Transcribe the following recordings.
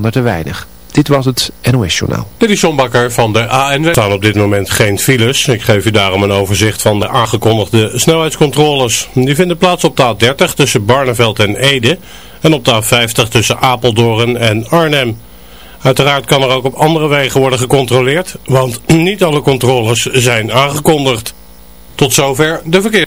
te weinig. Dit was het NOS Journaal. Dit is John Bakker van de ANW. Er staan op dit moment geen files. Ik geef u daarom een overzicht van de aangekondigde snelheidscontroles. Die vinden plaats op de A30 tussen Barneveld en Ede en op de A50 tussen Apeldoorn en Arnhem. Uiteraard kan er ook op andere wegen worden gecontroleerd, want niet alle controles zijn aangekondigd. Tot zover de verkeer.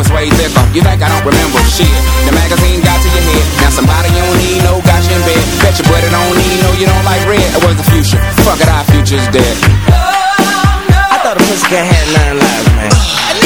was way different. You think I don't remember shit? The magazine got to your head. Now somebody you don't need no got you in bed. Bet your brother don't need no you don't like red. It was the future. Fuck it, our future's dead. Oh, no. I thought a pussycat had nine lives, man.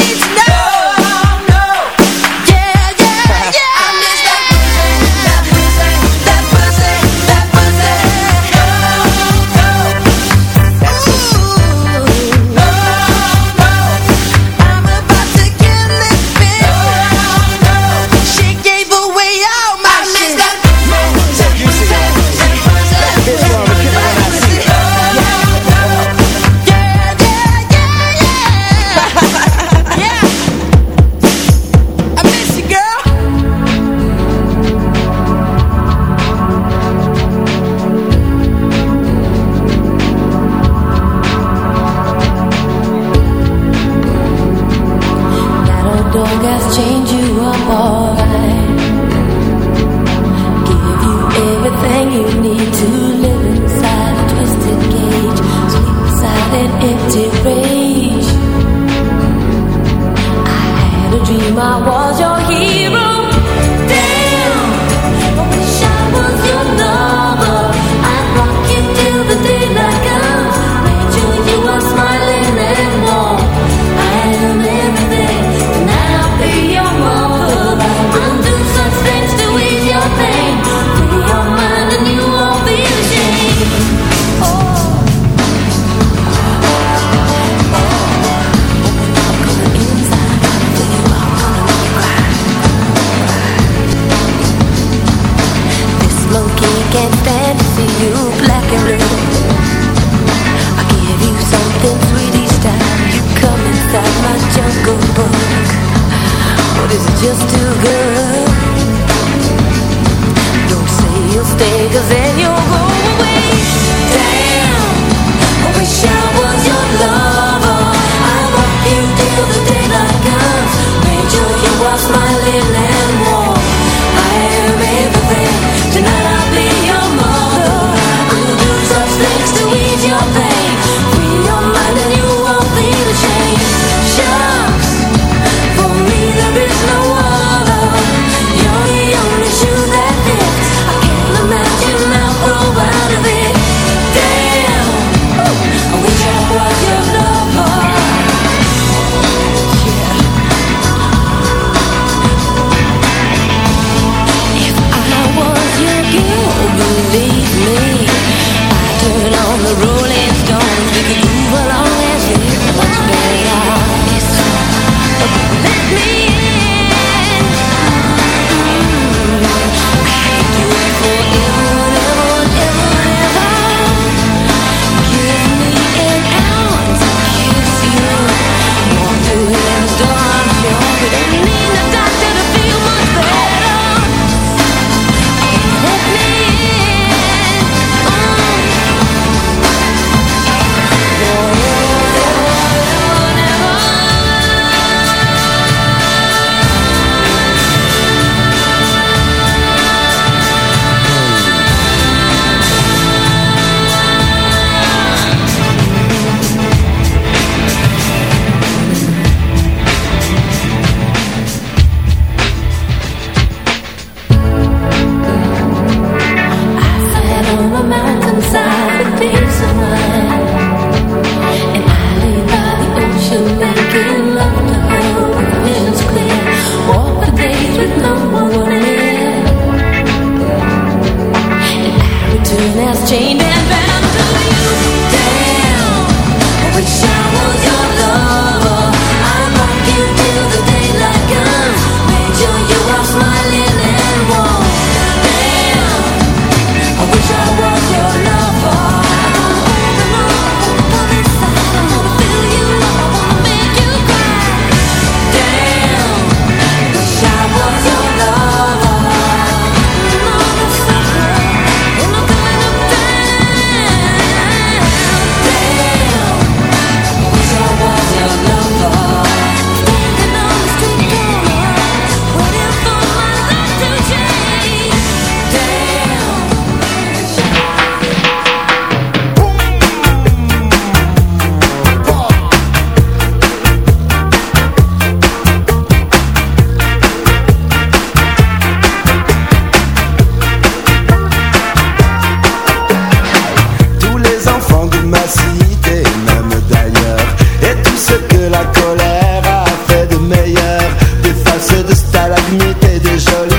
polaire a fait de meilleur Des faces de stalagmites et de jolies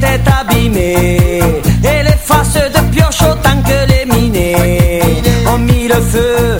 était abîmée. Et les faces de pioche autant que les minées. Ont mis le feu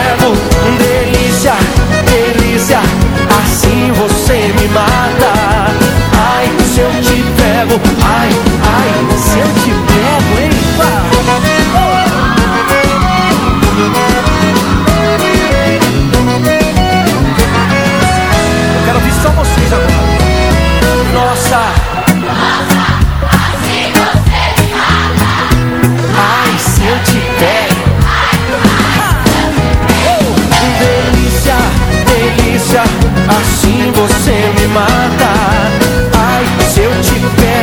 Ai, ai, se eu te pego, hein? Eu quero ver só vocês agora. Nossa. Nossa, assim você me mata. Ai, se eu te pego. Ai, ai, eu te pego. Delícia, delícia, assim você me mata.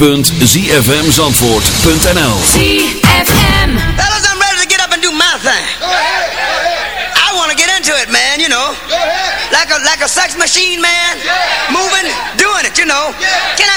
www.zfmzandvoort.nl ZFM Fellas, I'm ready to get up and do my thing. Go ahead. I want to get into it, man, you know. Go ahead. Like a, like a sex machine, man. Yeah. Moving, doing it, you know. Yeah. Can I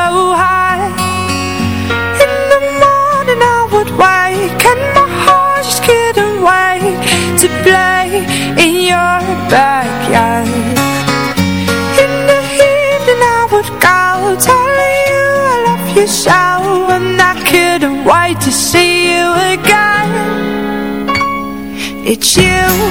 It's you.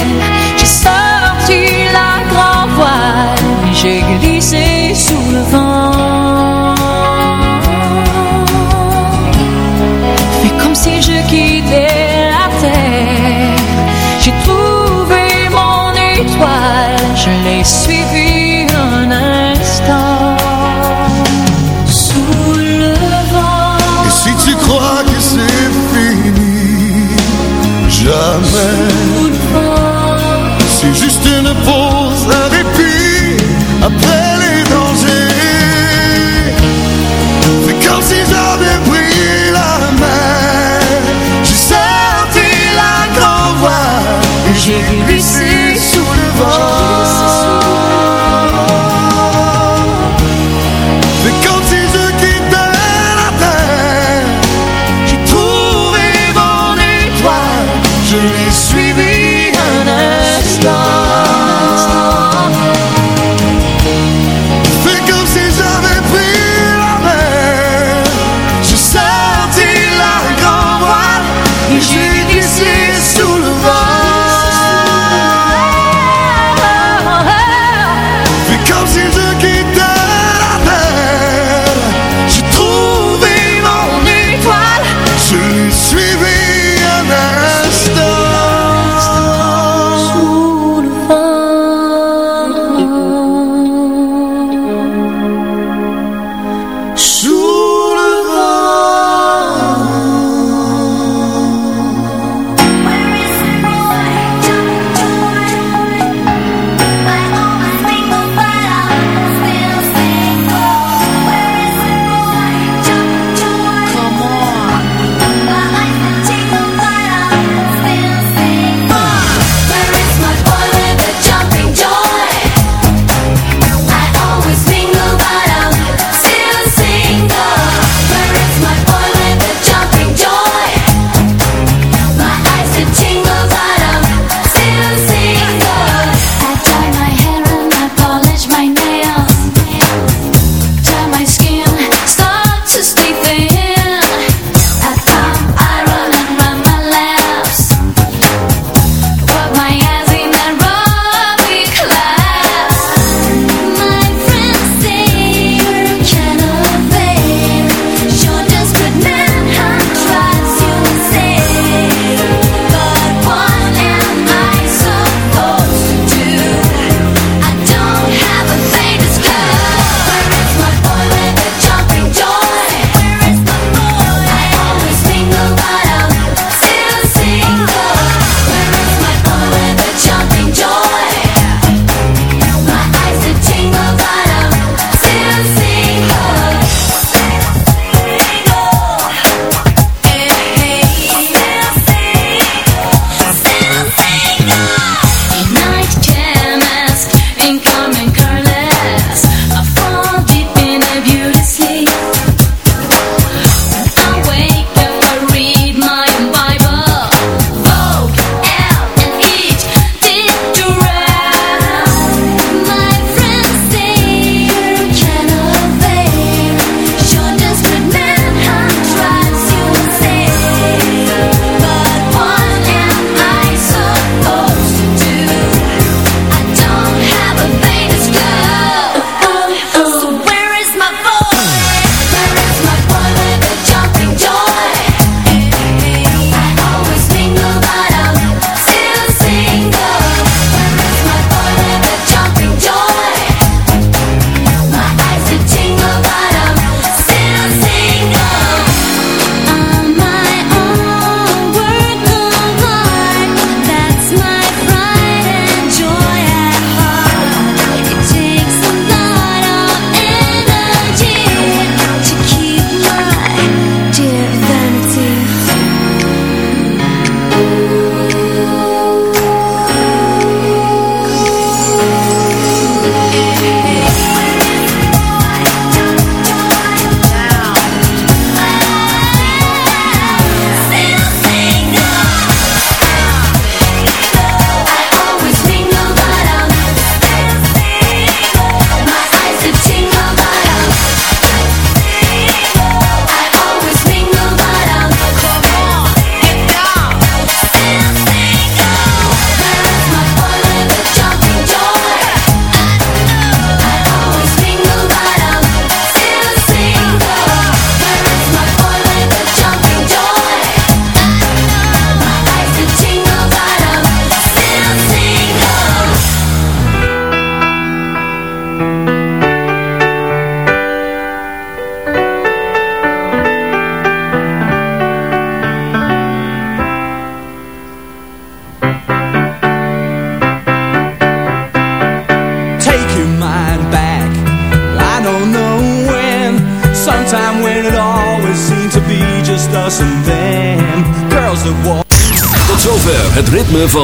Et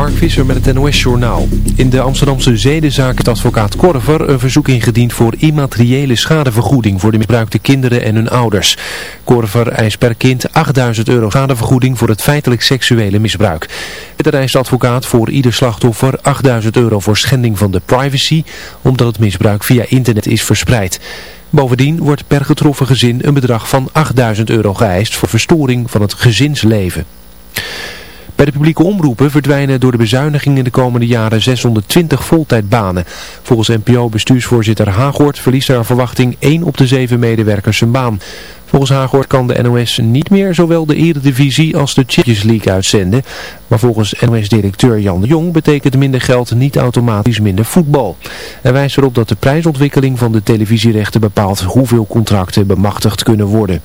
Mark Visser met het NOS-journaal. In de Amsterdamse zedenzaak heeft advocaat Korver een verzoek ingediend voor immateriële schadevergoeding voor de misbruikte kinderen en hun ouders. Korver eist per kind 8000 euro schadevergoeding voor het feitelijk seksuele misbruik. Verder eist advocaat voor ieder slachtoffer 8000 euro voor schending van de privacy, omdat het misbruik via internet is verspreid. Bovendien wordt per getroffen gezin een bedrag van 8000 euro geëist voor verstoring van het gezinsleven. Bij de publieke omroepen verdwijnen door de bezuinigingen de komende jaren 620 voltijdbanen. Volgens NPO-bestuursvoorzitter Haaghoort verliest naar verwachting 1 op de 7 medewerkers zijn baan. Volgens Haaghoort kan de NOS niet meer zowel de Eredivisie als de Champions League uitzenden. Maar volgens NOS-directeur Jan de Jong betekent minder geld niet automatisch minder voetbal. Hij wijst erop dat de prijsontwikkeling van de televisierechten bepaalt hoeveel contracten bemachtigd kunnen worden.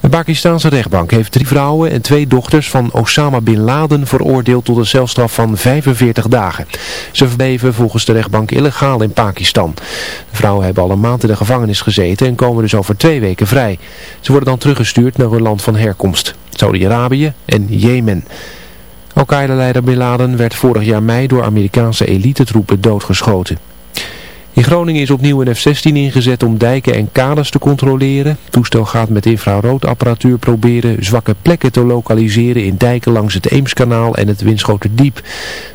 Een Pakistanse rechtbank heeft drie vrouwen en twee dochters van Osama Bin Laden veroordeeld tot een celstraf van 45 dagen. Ze verbleven volgens de rechtbank illegaal in Pakistan. De vrouwen hebben al een maand in de gevangenis gezeten en komen dus over twee weken vrij. Ze worden dan teruggestuurd naar hun land van herkomst, Saudi-Arabië en Jemen. Al-Qaeda-leider Bin Laden werd vorig jaar mei door Amerikaanse elitetroepen doodgeschoten. In Groningen is opnieuw een F-16 ingezet om dijken en kades te controleren. Het toestel gaat met infraroodapparatuur proberen zwakke plekken te lokaliseren in dijken langs het Eemskanaal en het Winschoterdiep.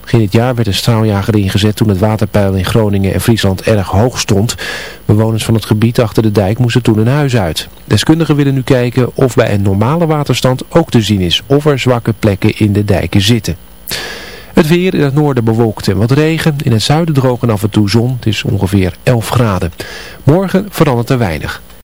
Begin dit jaar werd een straaljager ingezet toen het waterpeil in Groningen en Friesland erg hoog stond. Bewoners van het gebied achter de dijk moesten toen hun huis uit. Deskundigen willen nu kijken of bij een normale waterstand ook te zien is of er zwakke plekken in de dijken zitten. Het weer in het noorden bewolkt en wat regen. In het zuiden droog en af en toe zon. Het is ongeveer 11 graden. Morgen verandert er weinig.